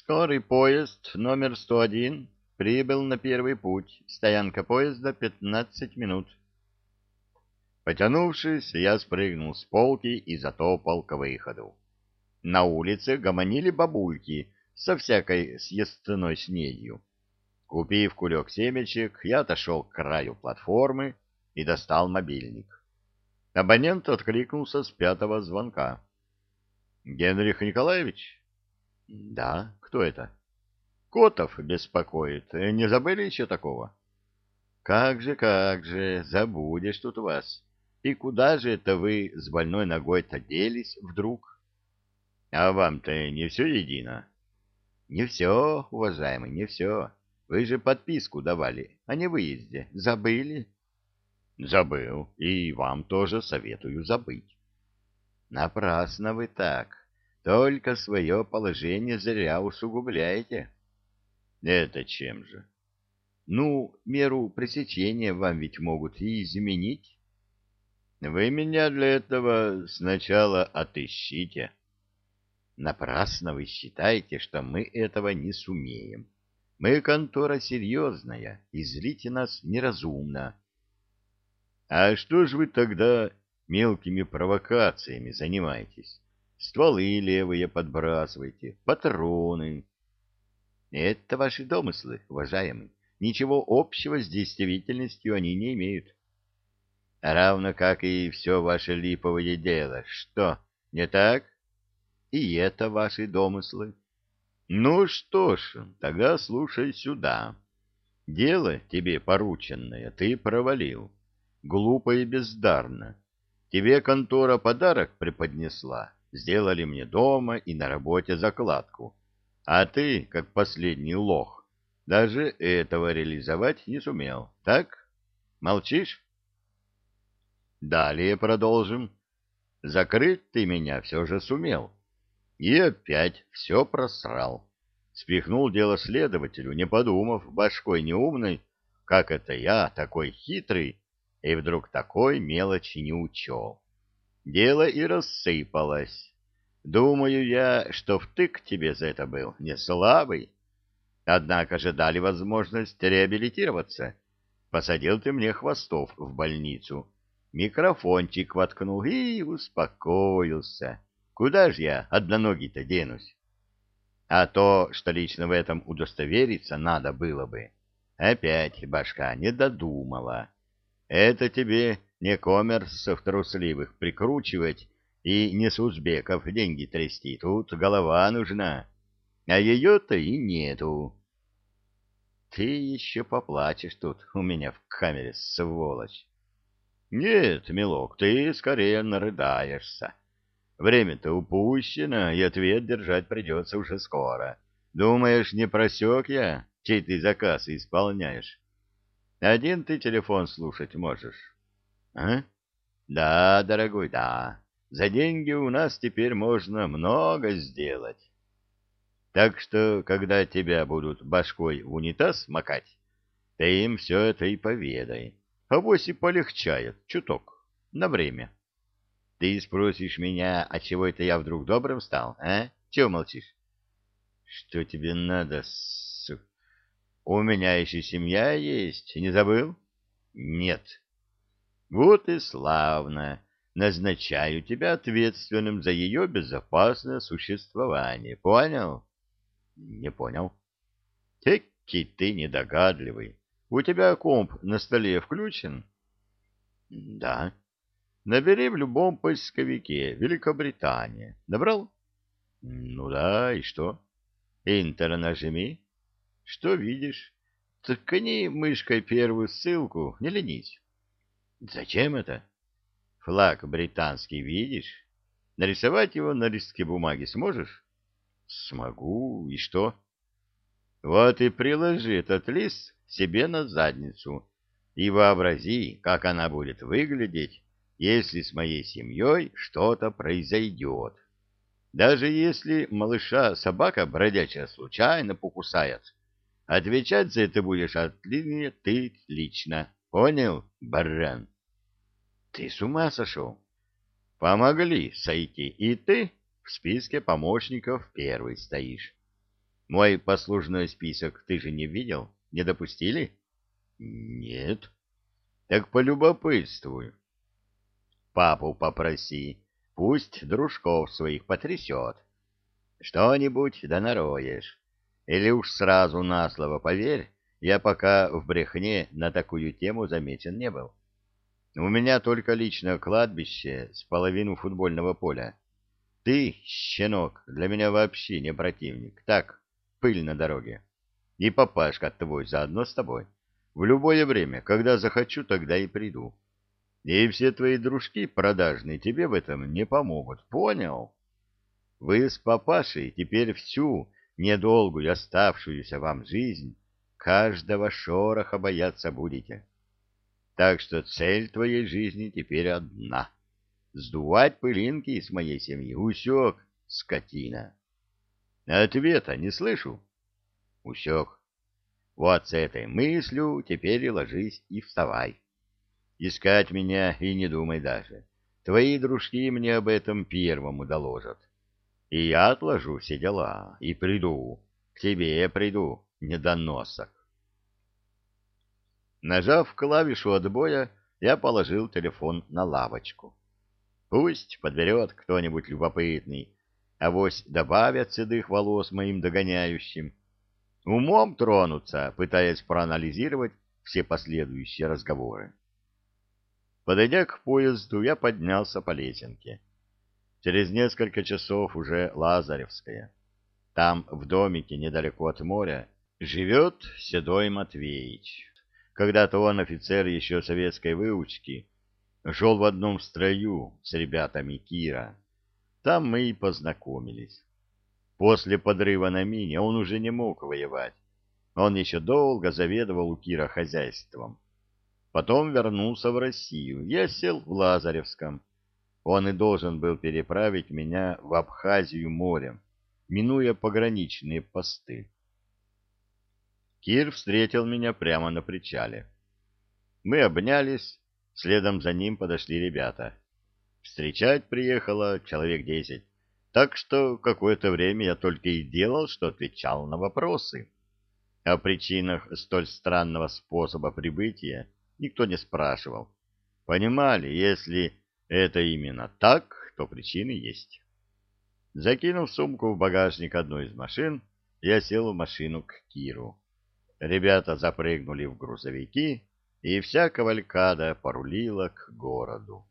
Скорый поезд номер 101 прибыл на первый путь. Стоянка поезда 15 минут. Потянувшись, я спрыгнул с полки и затопал к выходу. На улице гомонили бабульки со всякой съестной снедью. Купив кулек семечек, я отошел к краю платформы и достал мобильник. Абонент откликнулся с пятого звонка. — Генрих Николаевич? — Да, кто это? — Котов беспокоит. Не забыли еще такого? — Как же, как же, забудешь тут вас. И куда же это вы с больной ногой-то делись вдруг? — А вам-то не все едино? — Не все, уважаемый, не все. Вы же подписку давали о невыезде. Забыли? — Забыл. И вам тоже советую забыть. — Напрасно вы так. Только свое положение зря усугубляете. — Это чем же? — Ну, меру пресечения вам ведь могут и изменить. Вы меня для этого сначала отыщите. Напрасно вы считаете, что мы этого не сумеем. Мы контора серьезная, и зрите нас неразумно. А что ж вы тогда мелкими провокациями занимаетесь? Стволы левые подбрасываете, патроны. Это ваши домыслы, уважаемый. Ничего общего с действительностью они не имеют равно как и все ваше липовое дело. Что, не так? И это ваши домыслы. Ну что ж, тогда слушай сюда. Дело тебе порученное ты провалил. Глупо и бездарно. Тебе контора подарок преподнесла. Сделали мне дома и на работе закладку. А ты, как последний лох, даже этого реализовать не сумел. Так? Молчишь? Далее продолжим. Закрыть ты меня все же сумел. И опять все просрал. Спихнул дело следователю, не подумав, башкой неумной, как это я, такой хитрый, и вдруг такой мелочи не учел. Дело и рассыпалось. Думаю я, что втык тебе за это был не слабый. Однако же дали возможность реабилитироваться. Посадил ты мне хвостов в больницу микрофончик воткнул и успокоился. Куда ж я одноногий-то денусь? А то, что лично в этом удостовериться надо было бы, опять башка не додумала. Это тебе не коммерсов трусливых прикручивать и не с узбеков деньги трясти. Тут голова нужна, а ее-то и нету. Ты еще поплачешь тут у меня в камере, сволочь. Нет, милок, ты скорее нарыдаешься. Время-то упущено, и ответ держать придется уже скоро. Думаешь, не просек я, чей ты заказ исполняешь? Один ты телефон слушать можешь. А? Да, дорогой, да. За деньги у нас теперь можно много сделать. Так что, когда тебя будут башкой в унитаз макать, ты им все это и поведай. Авось и полегчает, чуток, на время. Ты спросишь меня, а чего это я вдруг добрым стал, а? Чего молчишь? Что тебе надо, сук? У меня еще семья есть, не забыл? Нет. Вот и славно. Назначаю тебя ответственным за ее безопасное существование. Понял? Не понял. Теки ты недогадливый. У тебя комп на столе включен? Да. Набери в любом поисковике Великобритания. Набрал? Ну да, и что? Интер нажми. Что видишь? Ткни мышкой первую ссылку, не ленись. Зачем это? Флаг британский видишь? Нарисовать его на листке бумаги сможешь? Смогу. И что? Вот и приложи этот лист себе на задницу и вообрази, как она будет выглядеть, если с моей семьей что-то произойдет. Даже если малыша собака бродячая случайно покусает, отвечать за это будешь от линии ты лично. Понял, баран? Ты с ума сошел? Помогли сойти, и ты в списке помощников первый стоишь. Мой послужной список ты же не видел? Не допустили? Нет. Так полюбопытствуй. Папу попроси, пусть дружков своих потрясет. Что-нибудь да нароешь. Или уж сразу на слово поверь, я пока в брехне на такую тему замечен не был. У меня только личное кладбище с половину футбольного поля. Ты, щенок, для меня вообще не противник. Так, пыль на дороге. И папашка твой заодно с тобой. В любое время, когда захочу, тогда и приду. И все твои дружки продажные тебе в этом не помогут. Понял? Вы с папашей теперь всю недолгую оставшуюся вам жизнь каждого шороха бояться будете. Так что цель твоей жизни теперь одна — сдувать пылинки из моей семьи. Усек, скотина. Ответа не слышу. Усек. Вот с этой мыслью теперь и ложись и вставай. Искать меня и не думай даже. Твои дружки мне об этом первому доложат. И я отложу все дела и приду. К тебе я приду, недоносок. Нажав клавишу отбоя, я положил телефон на лавочку. Пусть подберет кто-нибудь любопытный, авось добавят седых волос моим догоняющим. Умом тронутся, пытаясь проанализировать все последующие разговоры. Подойдя к поезду, я поднялся по лесенке. Через несколько часов уже Лазаревская. Там, в домике недалеко от моря, живет Седой Матвеич. Когда-то он, офицер еще советской выучки, шел в одном строю с ребятами Кира. Там мы и познакомились. После подрыва на мине он уже не мог воевать. Он еще долго заведовал у Кира хозяйством. Потом вернулся в Россию. Я сел в Лазаревском. Он и должен был переправить меня в Абхазию морем, минуя пограничные посты. Кир встретил меня прямо на причале. Мы обнялись, следом за ним подошли ребята. Встречать приехало человек десять, так что какое-то время я только и делал, что отвечал на вопросы. О причинах столь странного способа прибытия никто не спрашивал. Понимали, если это именно так, то причины есть. Закинув сумку в багажник одной из машин, я сел в машину к Киру. Ребята запрыгнули в грузовики, и вся кавалькада порулила к городу.